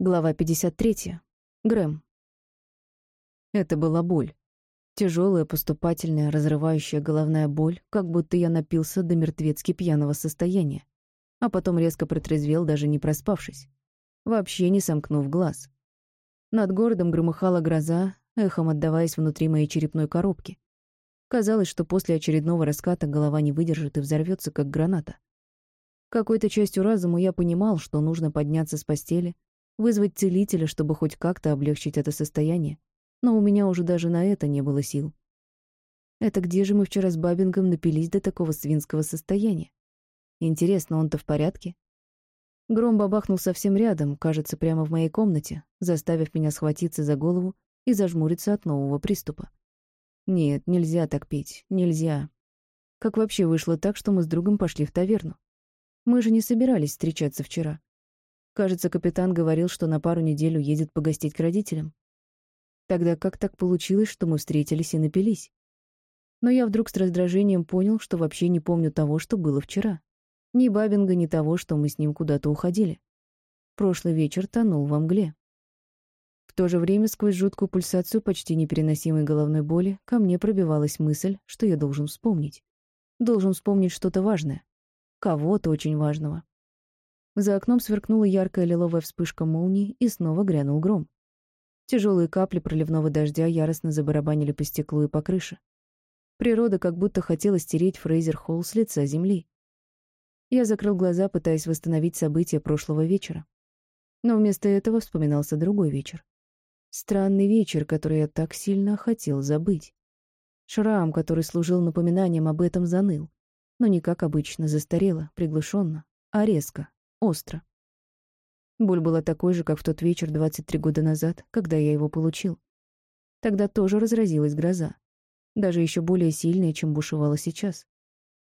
Глава 53. Грэм. Это была боль. Тяжелая, поступательная, разрывающая головная боль, как будто я напился до мертвецки пьяного состояния, а потом резко протрезвел, даже не проспавшись, вообще не сомкнув глаз. Над городом громыхала гроза, эхом отдаваясь внутри моей черепной коробки. Казалось, что после очередного раската голова не выдержит и взорвется, как граната. Какой-то частью разума я понимал, что нужно подняться с постели, вызвать целителя, чтобы хоть как-то облегчить это состояние, но у меня уже даже на это не было сил. Это где же мы вчера с Бабингом напились до такого свинского состояния? Интересно, он-то в порядке? Гром бабахнул совсем рядом, кажется, прямо в моей комнате, заставив меня схватиться за голову и зажмуриться от нового приступа. Нет, нельзя так пить, нельзя. Как вообще вышло так, что мы с другом пошли в таверну? Мы же не собирались встречаться вчера. Кажется, капитан говорил, что на пару недель уедет погостить к родителям. Тогда как так получилось, что мы встретились и напились? Но я вдруг с раздражением понял, что вообще не помню того, что было вчера. Ни Бабинга, ни того, что мы с ним куда-то уходили. Прошлый вечер тонул во мгле. В то же время сквозь жуткую пульсацию почти непереносимой головной боли ко мне пробивалась мысль, что я должен вспомнить. Должен вспомнить что-то важное. Кого-то очень важного. За окном сверкнула яркая лиловая вспышка молнии, и снова грянул гром. Тяжелые капли проливного дождя яростно забарабанили по стеклу и по крыше. Природа как будто хотела стереть Фрейзер-Холл с лица земли. Я закрыл глаза, пытаясь восстановить события прошлого вечера. Но вместо этого вспоминался другой вечер. Странный вечер, который я так сильно хотел забыть. Шрам, который служил напоминанием об этом, заныл. Но не как обычно, застарело, приглушенно, а резко, Остро. Боль была такой же, как в тот вечер 23 года назад, когда я его получил. Тогда тоже разразилась гроза. Даже еще более сильная, чем бушевала сейчас.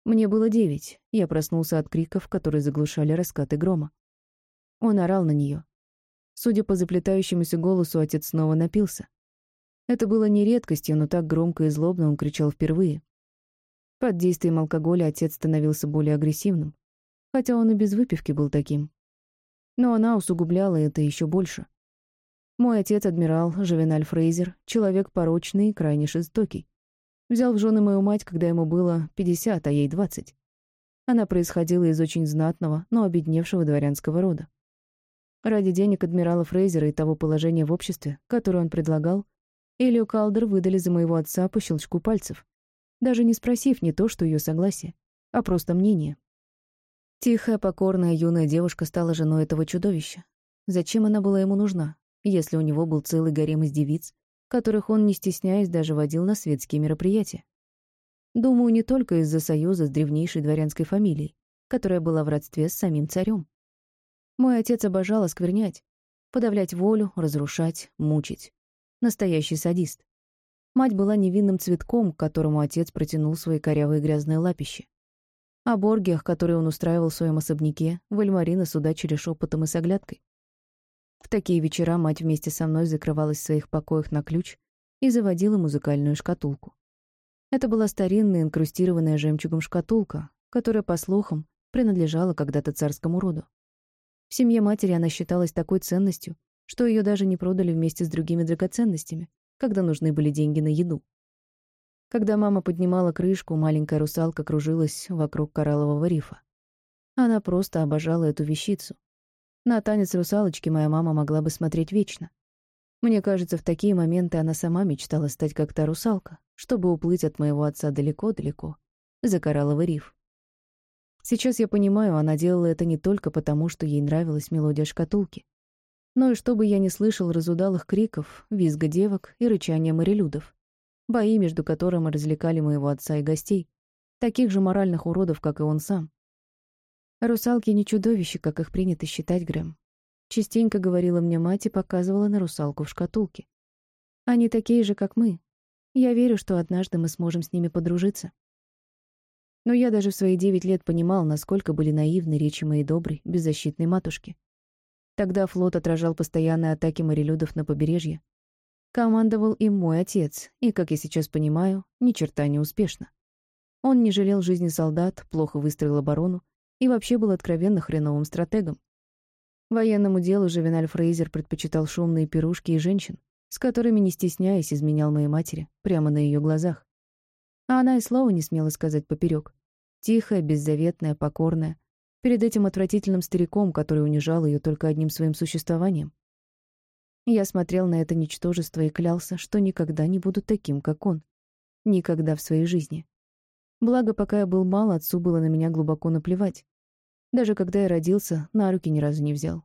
Мне было девять. Я проснулся от криков, которые заглушали раскаты грома. Он орал на нее. Судя по заплетающемуся голосу, отец снова напился. Это было не редкостью, но так громко и злобно он кричал впервые. Под действием алкоголя отец становился более агрессивным хотя он и без выпивки был таким. Но она усугубляла это еще больше. Мой отец, адмирал Жавеналь Фрейзер, человек порочный и крайне жестокий. Взял в жены мою мать, когда ему было 50, а ей 20. Она происходила из очень знатного, но обедневшего дворянского рода. Ради денег адмирала Фрейзера и того положения в обществе, которое он предлагал, Элио Калдер выдали за моего отца по щелчку пальцев, даже не спросив не то, что ее согласие, а просто мнение. Тихая, покорная юная девушка стала женой этого чудовища. Зачем она была ему нужна, если у него был целый гарем из девиц, которых он, не стесняясь, даже водил на светские мероприятия? Думаю, не только из-за союза с древнейшей дворянской фамилией, которая была в родстве с самим царем. Мой отец обожал осквернять, подавлять волю, разрушать, мучить. Настоящий садист. Мать была невинным цветком, к которому отец протянул свои корявые грязные лапищи. О боргиях, которые он устраивал в своем особняке, Вальмарина судачили шепотом и с оглядкой. В такие вечера мать вместе со мной закрывалась в своих покоях на ключ и заводила музыкальную шкатулку. Это была старинная инкрустированная жемчугом шкатулка, которая, по слухам, принадлежала когда-то царскому роду. В семье матери она считалась такой ценностью, что ее даже не продали вместе с другими драгоценностями, когда нужны были деньги на еду. Когда мама поднимала крышку, маленькая русалка кружилась вокруг кораллового рифа. Она просто обожала эту вещицу. На танец русалочки моя мама могла бы смотреть вечно. Мне кажется, в такие моменты она сама мечтала стать как та русалка, чтобы уплыть от моего отца далеко-далеко, за коралловый риф. Сейчас я понимаю, она делала это не только потому, что ей нравилась мелодия шкатулки, но и чтобы я не слышал разудалых криков, визга девок и рычания морелюдов бои, между которыми развлекали моего отца и гостей, таких же моральных уродов, как и он сам. Русалки не чудовища, как их принято считать, Грэм. Частенько говорила мне мать и показывала на русалку в шкатулке. Они такие же, как мы. Я верю, что однажды мы сможем с ними подружиться. Но я даже в свои девять лет понимал, насколько были наивны речи моей доброй, беззащитной матушки. Тогда флот отражал постоянные атаки морелюдов на побережье, Командовал им мой отец, и, как я сейчас понимаю, ни черта не успешно. Он не жалел жизни солдат, плохо выстроил оборону и вообще был откровенно хреновым стратегом. Военному делу Живиналь Фрейзер предпочитал шумные пирушки и женщин, с которыми, не стесняясь, изменял моей матери, прямо на ее глазах. А она и слова не смела сказать поперек. Тихая, беззаветная, покорная, перед этим отвратительным стариком, который унижал ее только одним своим существованием. Я смотрел на это ничтожество и клялся, что никогда не буду таким, как он. Никогда в своей жизни. Благо, пока я был мал, отцу было на меня глубоко наплевать. Даже когда я родился, на руки ни разу не взял.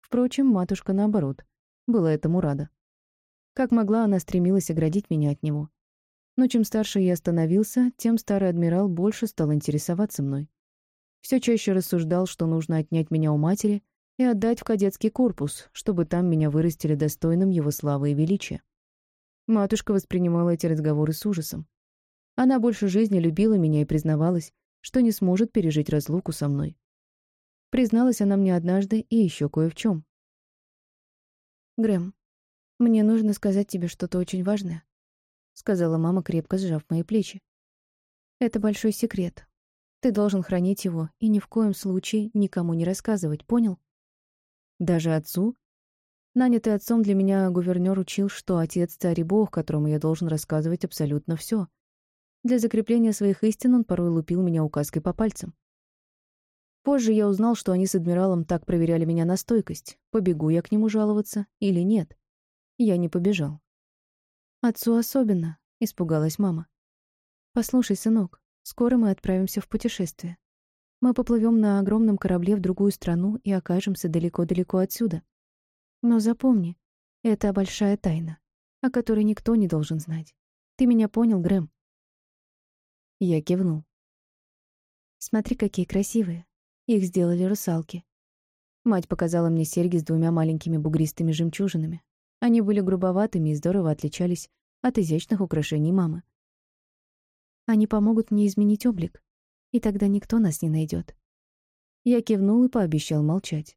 Впрочем, матушка, наоборот, была этому рада. Как могла, она стремилась оградить меня от него. Но чем старше я становился, тем старый адмирал больше стал интересоваться мной. Все чаще рассуждал, что нужно отнять меня у матери и отдать в кадетский корпус, чтобы там меня вырастили достойным его славы и величия. Матушка воспринимала эти разговоры с ужасом. Она больше жизни любила меня и признавалась, что не сможет пережить разлуку со мной. Призналась она мне однажды и еще кое в чем. «Грэм, мне нужно сказать тебе что-то очень важное», — сказала мама, крепко сжав мои плечи. «Это большой секрет. Ты должен хранить его и ни в коем случае никому не рассказывать, понял?» «Даже отцу?» Нанятый отцом для меня гувернёр учил, что отец — царь и бог, которому я должен рассказывать абсолютно все. Для закрепления своих истин он порой лупил меня указкой по пальцам. Позже я узнал, что они с адмиралом так проверяли меня на стойкость, побегу я к нему жаловаться или нет. Я не побежал. «Отцу особенно», — испугалась мама. «Послушай, сынок, скоро мы отправимся в путешествие. Мы поплывем на огромном корабле в другую страну и окажемся далеко-далеко отсюда. Но запомни, это большая тайна, о которой никто не должен знать. Ты меня понял, Грэм?» Я кивнул. «Смотри, какие красивые. Их сделали русалки». Мать показала мне серьги с двумя маленькими бугристыми жемчужинами. Они были грубоватыми и здорово отличались от изящных украшений мамы. Они помогут мне изменить облик, и тогда никто нас не найдет. Я кивнул и пообещал молчать.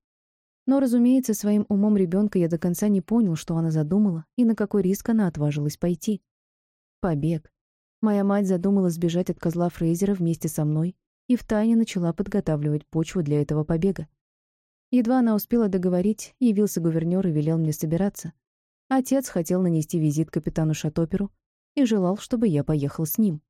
Но, разумеется, своим умом ребенка я до конца не понял, что она задумала и на какой риск она отважилась пойти. Побег. Моя мать задумала сбежать от козла Фрейзера вместе со мной и втайне начала подготавливать почву для этого побега. Едва она успела договорить, явился гувернёр и велел мне собираться. Отец хотел нанести визит капитану Шатоперу и желал, чтобы я поехал с ним.